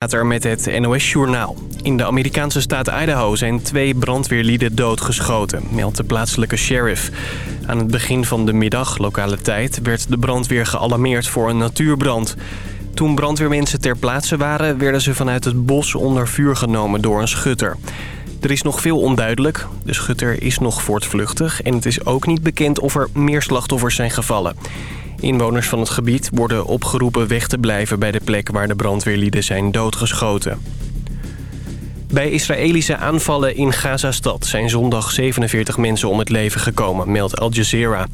Later met het NOS-journaal. In de Amerikaanse staat Idaho zijn twee brandweerlieden doodgeschoten, meldt de plaatselijke sheriff. Aan het begin van de middag, lokale tijd, werd de brandweer gealarmeerd voor een natuurbrand. Toen brandweermensen ter plaatse waren, werden ze vanuit het bos onder vuur genomen door een schutter. Er is nog veel onduidelijk. De schutter is nog voortvluchtig en het is ook niet bekend of er meer slachtoffers zijn gevallen. Inwoners van het gebied worden opgeroepen weg te blijven bij de plek waar de brandweerlieden zijn doodgeschoten. Bij Israëlische aanvallen in Gaza-stad zijn zondag 47 mensen om het leven gekomen, meldt Al Jazeera.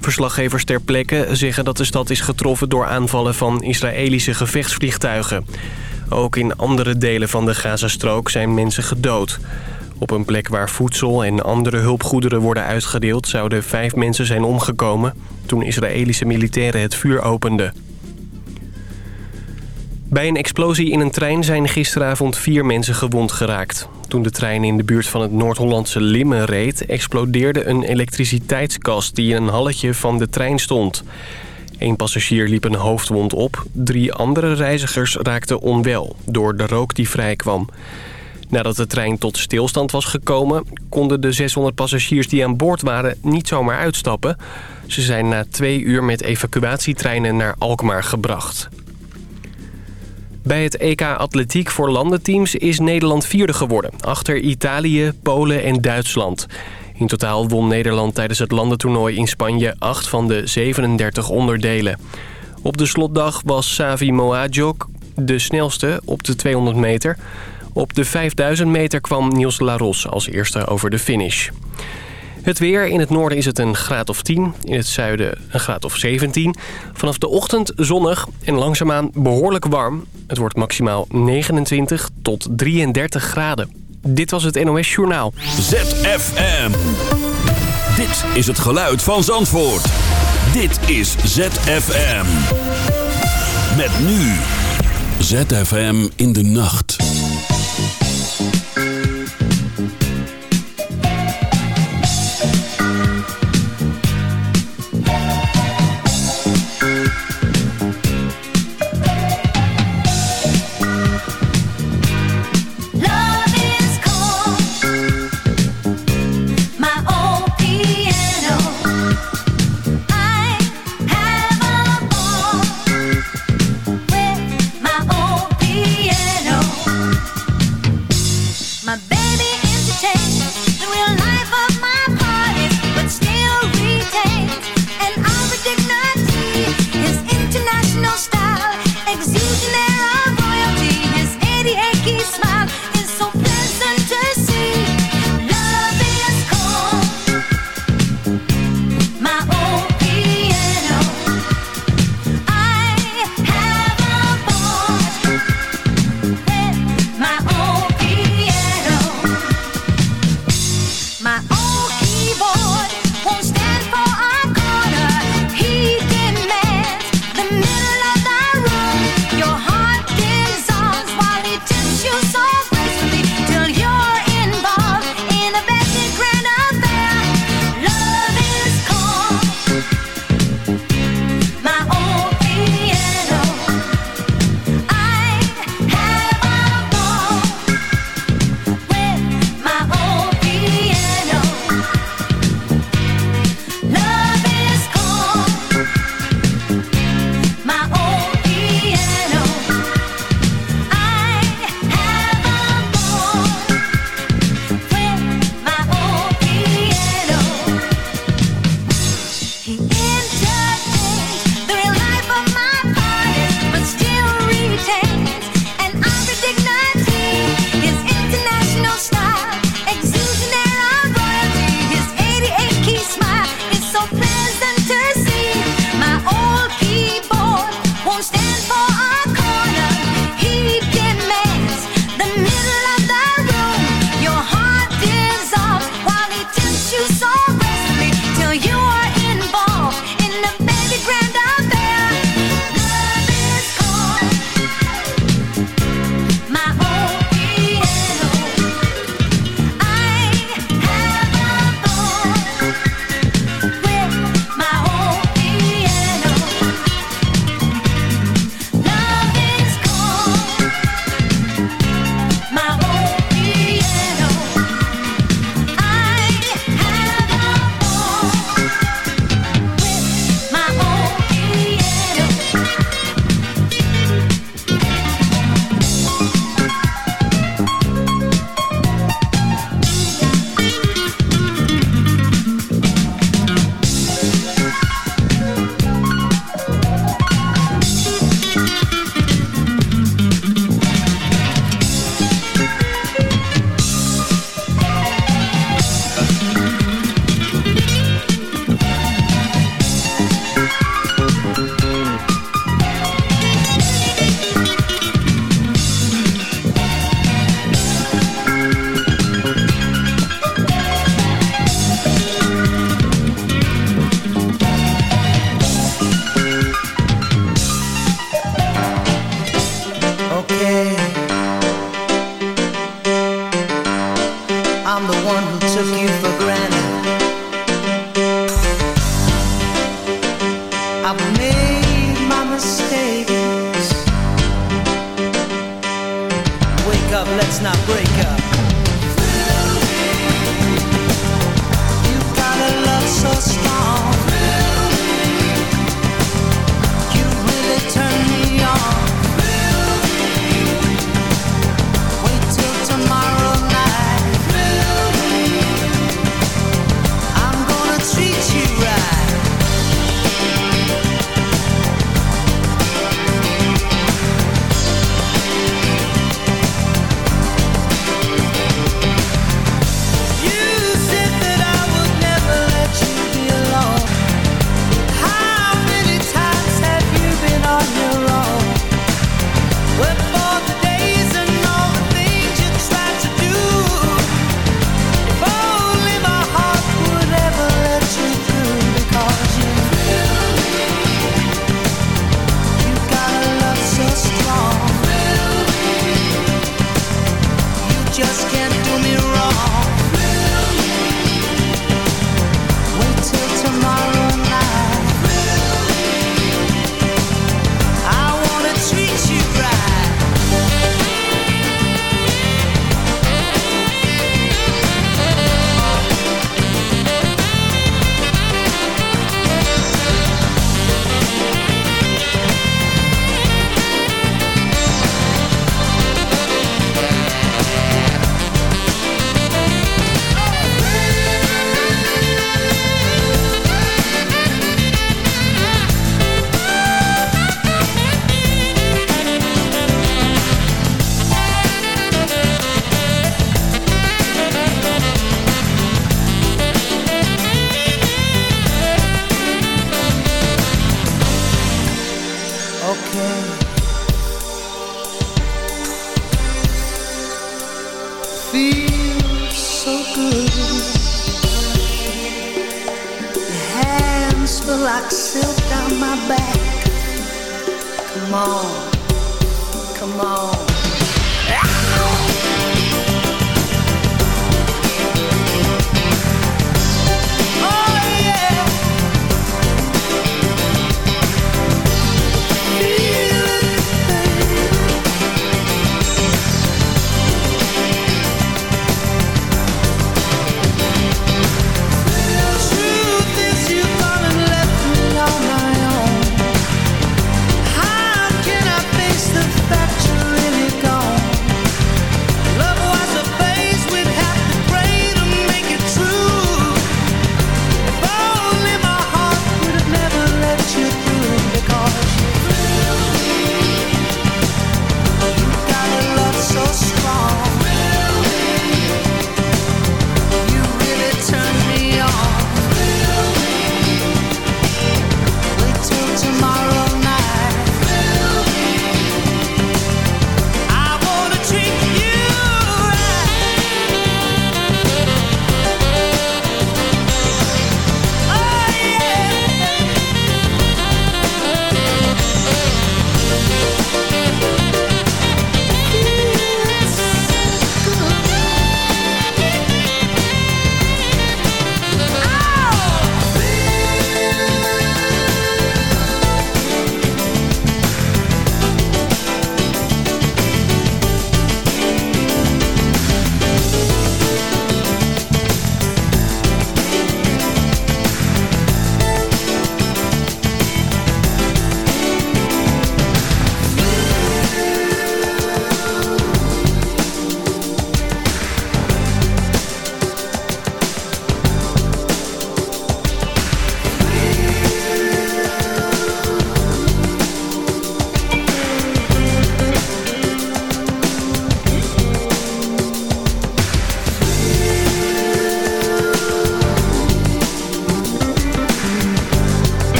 Verslaggevers ter plekke zeggen dat de stad is getroffen door aanvallen van Israëlische gevechtsvliegtuigen. Ook in andere delen van de Gazastrook zijn mensen gedood. Op een plek waar voedsel en andere hulpgoederen worden uitgedeeld... zouden vijf mensen zijn omgekomen toen Israëlische militairen het vuur openden. Bij een explosie in een trein zijn gisteravond vier mensen gewond geraakt. Toen de trein in de buurt van het Noord-Hollandse Limmen reed... explodeerde een elektriciteitskast die in een halletje van de trein stond. Eén passagier liep een hoofdwond op. Drie andere reizigers raakten onwel door de rook die vrijkwam. Nadat de trein tot stilstand was gekomen... konden de 600 passagiers die aan boord waren niet zomaar uitstappen. Ze zijn na twee uur met evacuatietreinen naar Alkmaar gebracht. Bij het EK Atletiek voor landenteams is Nederland vierde geworden... achter Italië, Polen en Duitsland. In totaal won Nederland tijdens het landentoernooi in Spanje... acht van de 37 onderdelen. Op de slotdag was Savi Moadjok de snelste op de 200 meter... Op de 5000 meter kwam Niels Laros als eerste over de finish. Het weer. In het noorden is het een graad of 10. In het zuiden een graad of 17. Vanaf de ochtend zonnig en langzaamaan behoorlijk warm. Het wordt maximaal 29 tot 33 graden. Dit was het NOS Journaal. ZFM. Dit is het geluid van Zandvoort. Dit is ZFM. Met nu. ZFM in de nacht.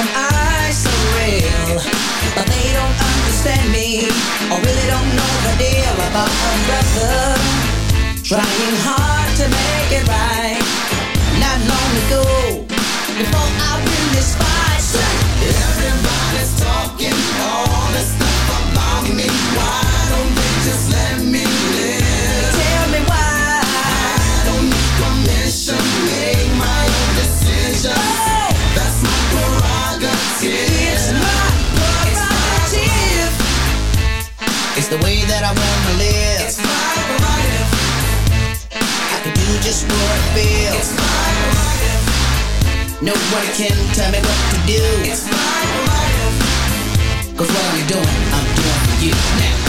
I Nobody can tell me what to do. It's my life. Cause what I'm doing, I'm doing for you now.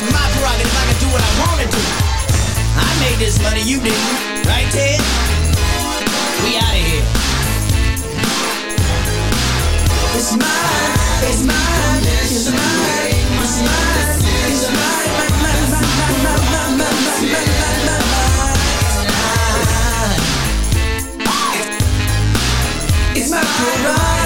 It's my prerogative. I can do what I want to do. I made this money. You didn't. Right, Ted? We out of here. It's mine. It's mine. It's mine. It's mine. It's. It's my prerogative.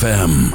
ZFM.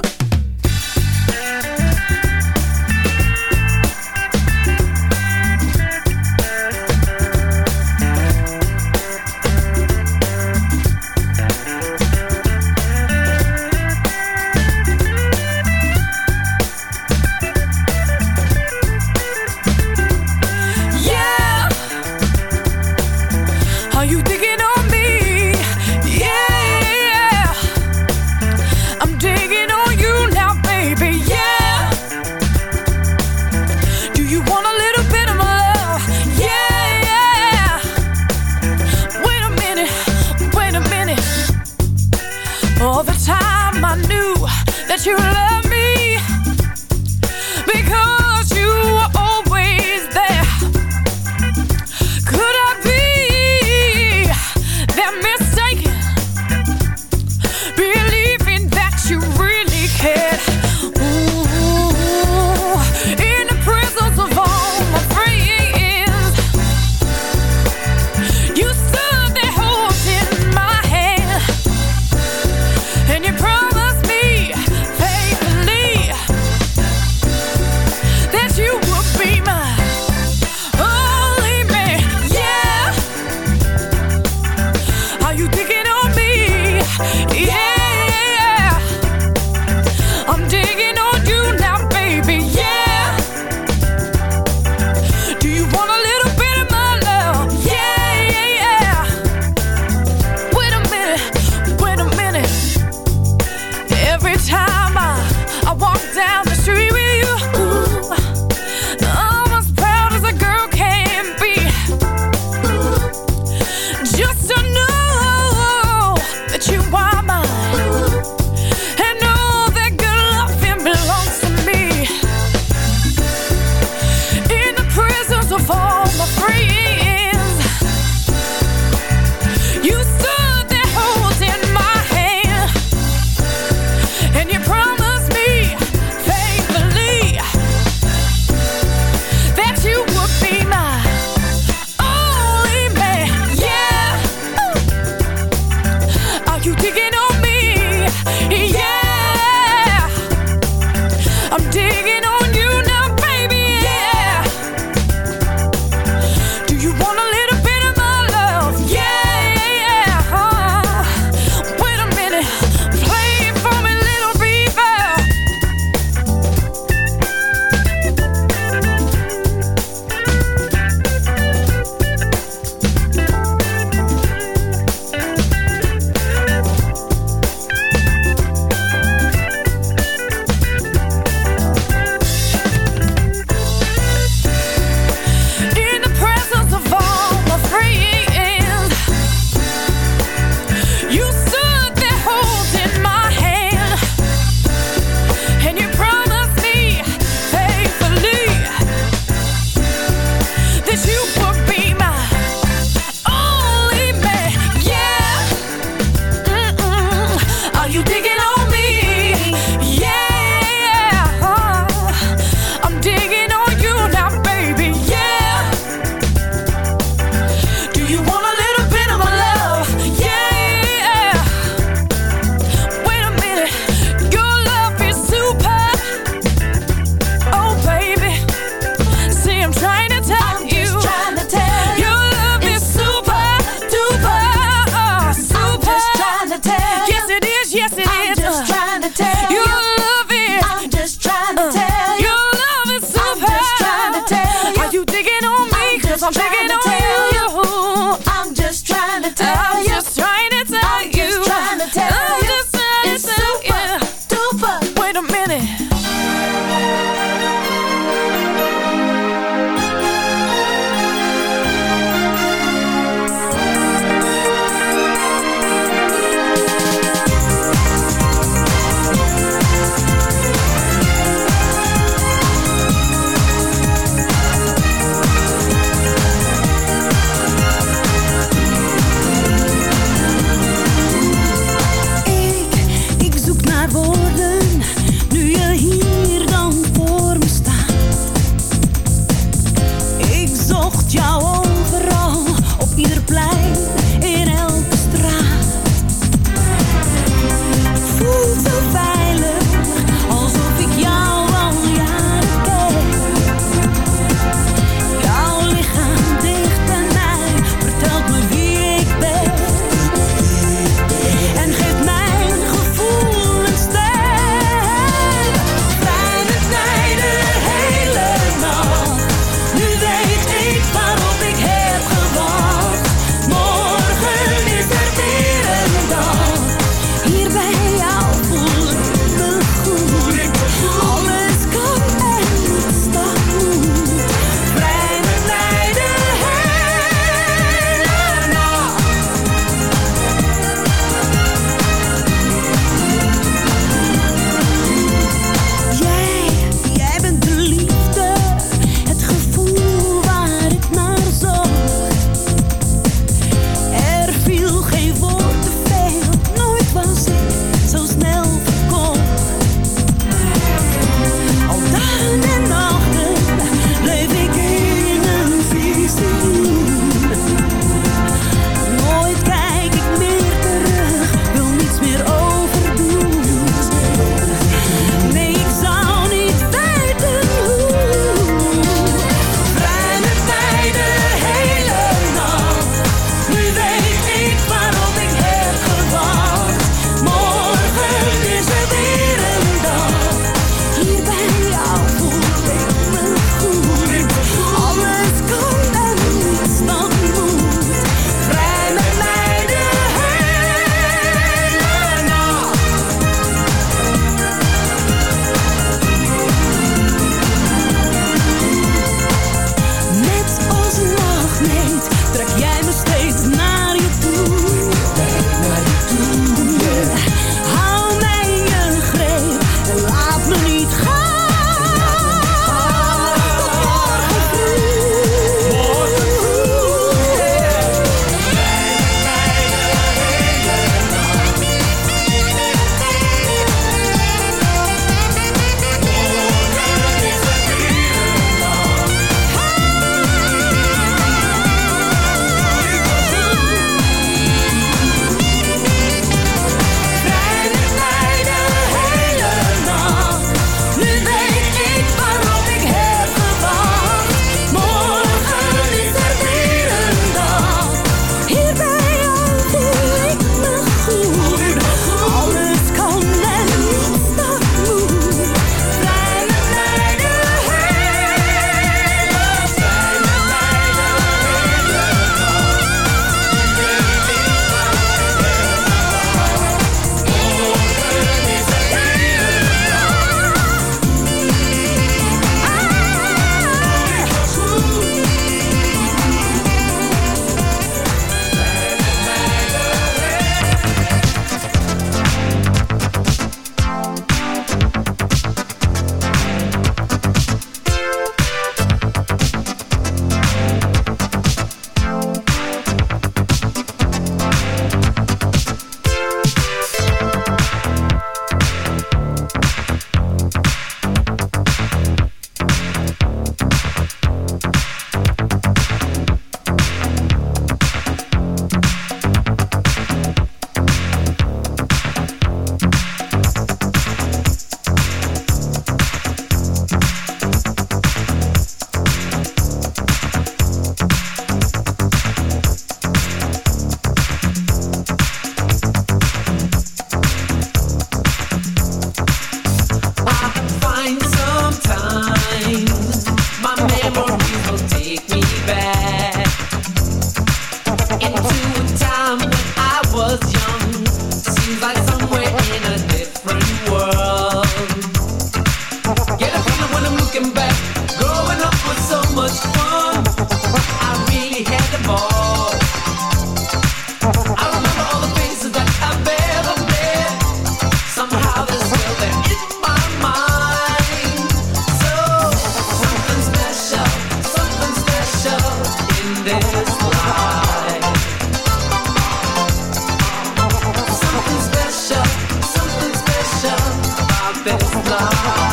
heart.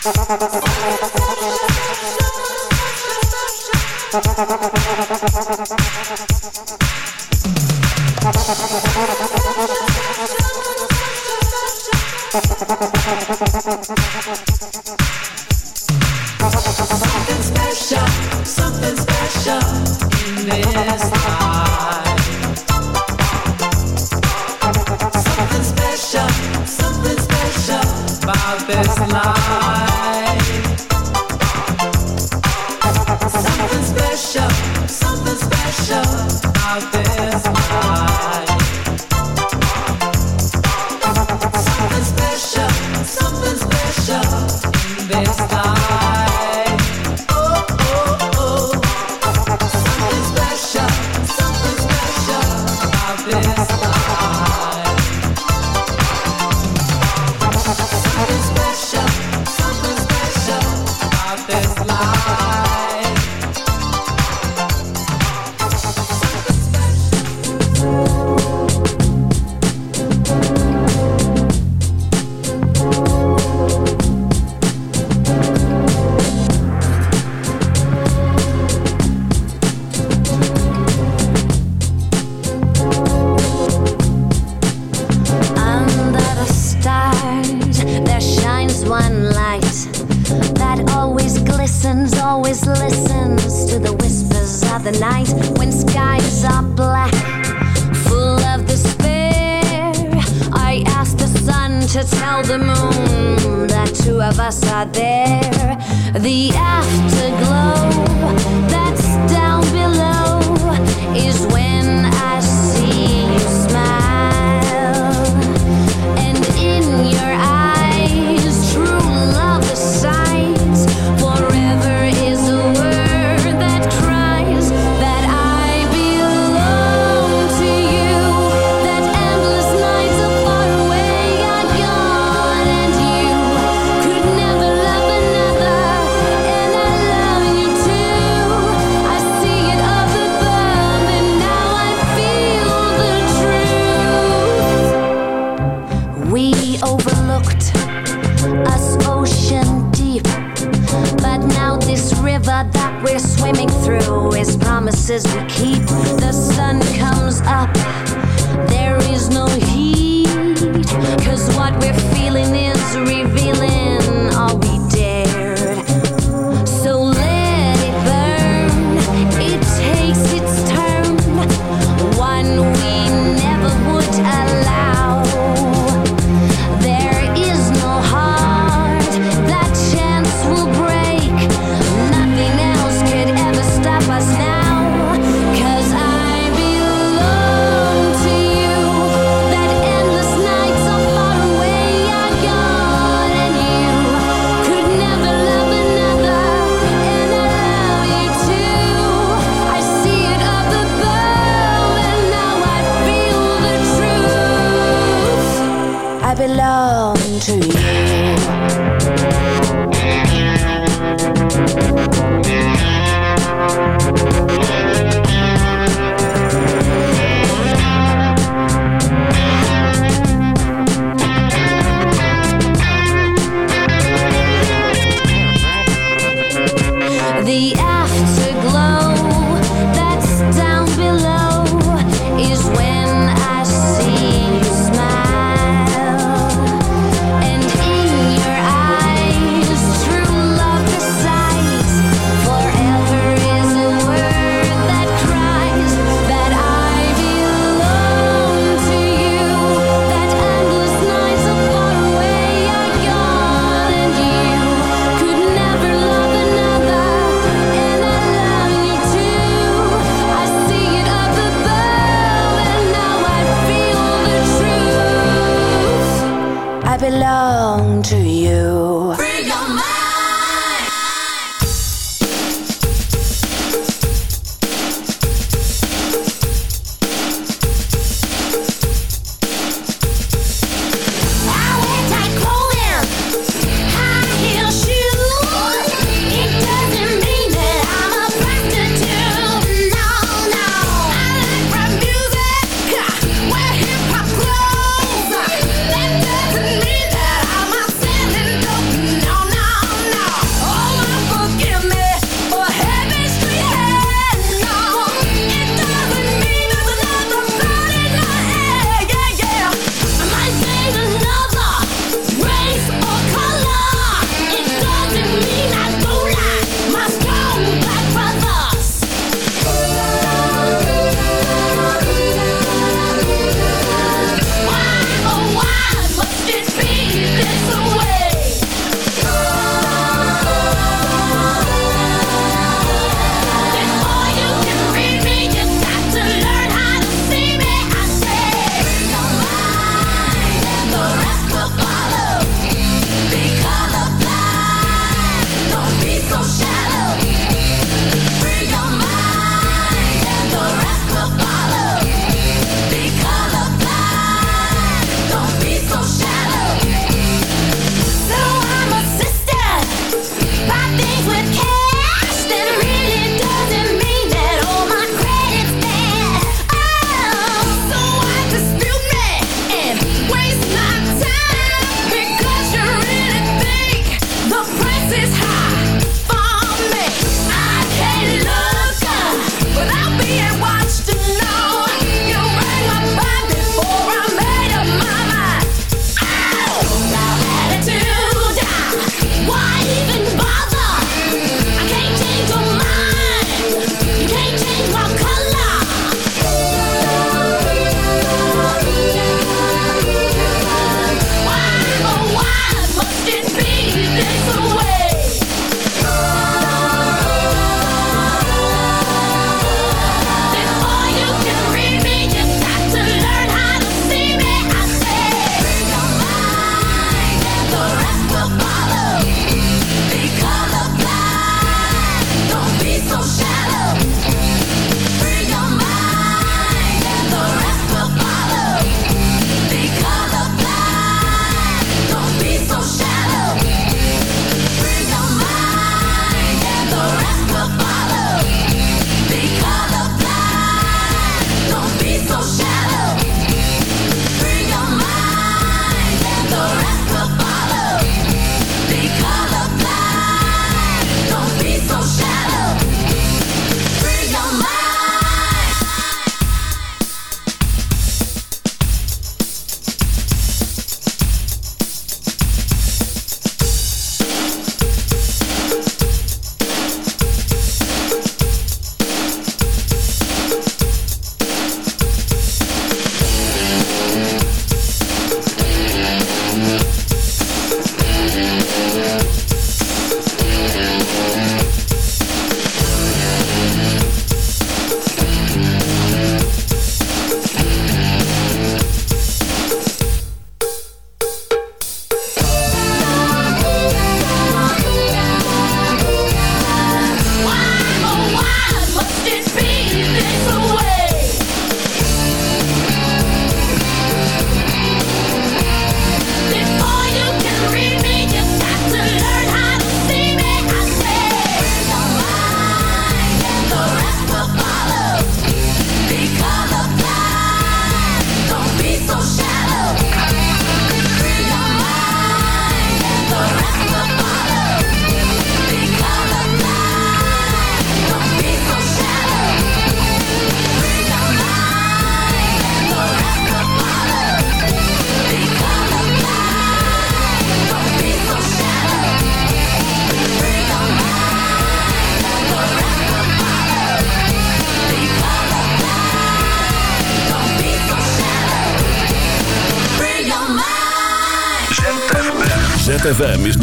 Something special, something special in this life.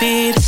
speed.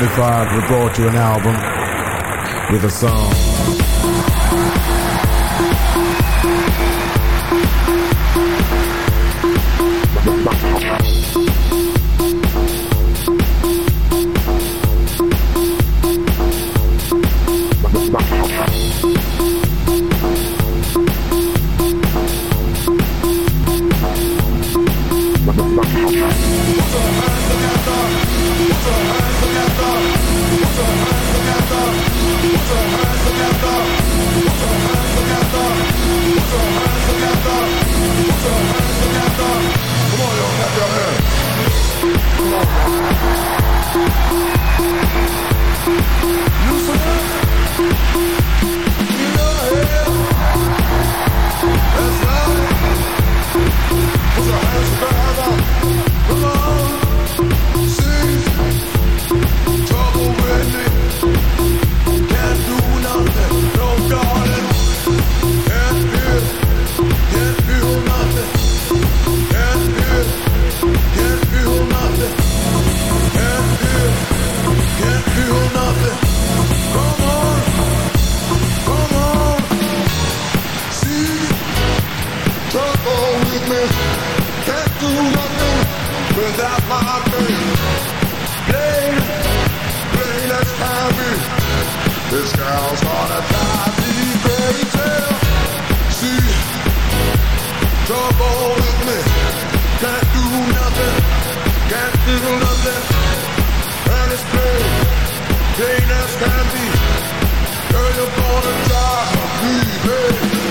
75, we brought you an album with a song. Doctor. This girl's gonna drive baby. crazy. She trouble with me. Can't do nothing. Can't do nothing. And it's plain, plain as can be. Girl, you're gonna drive me crazy.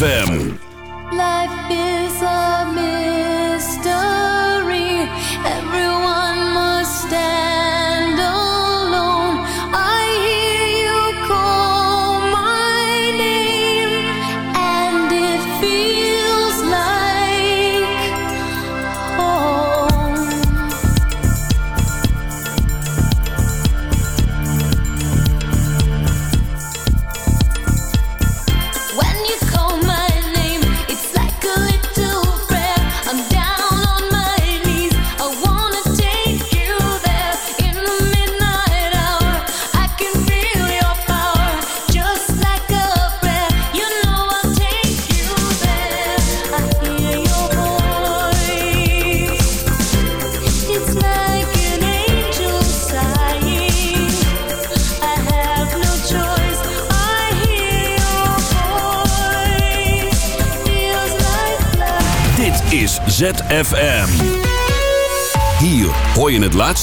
ZFM.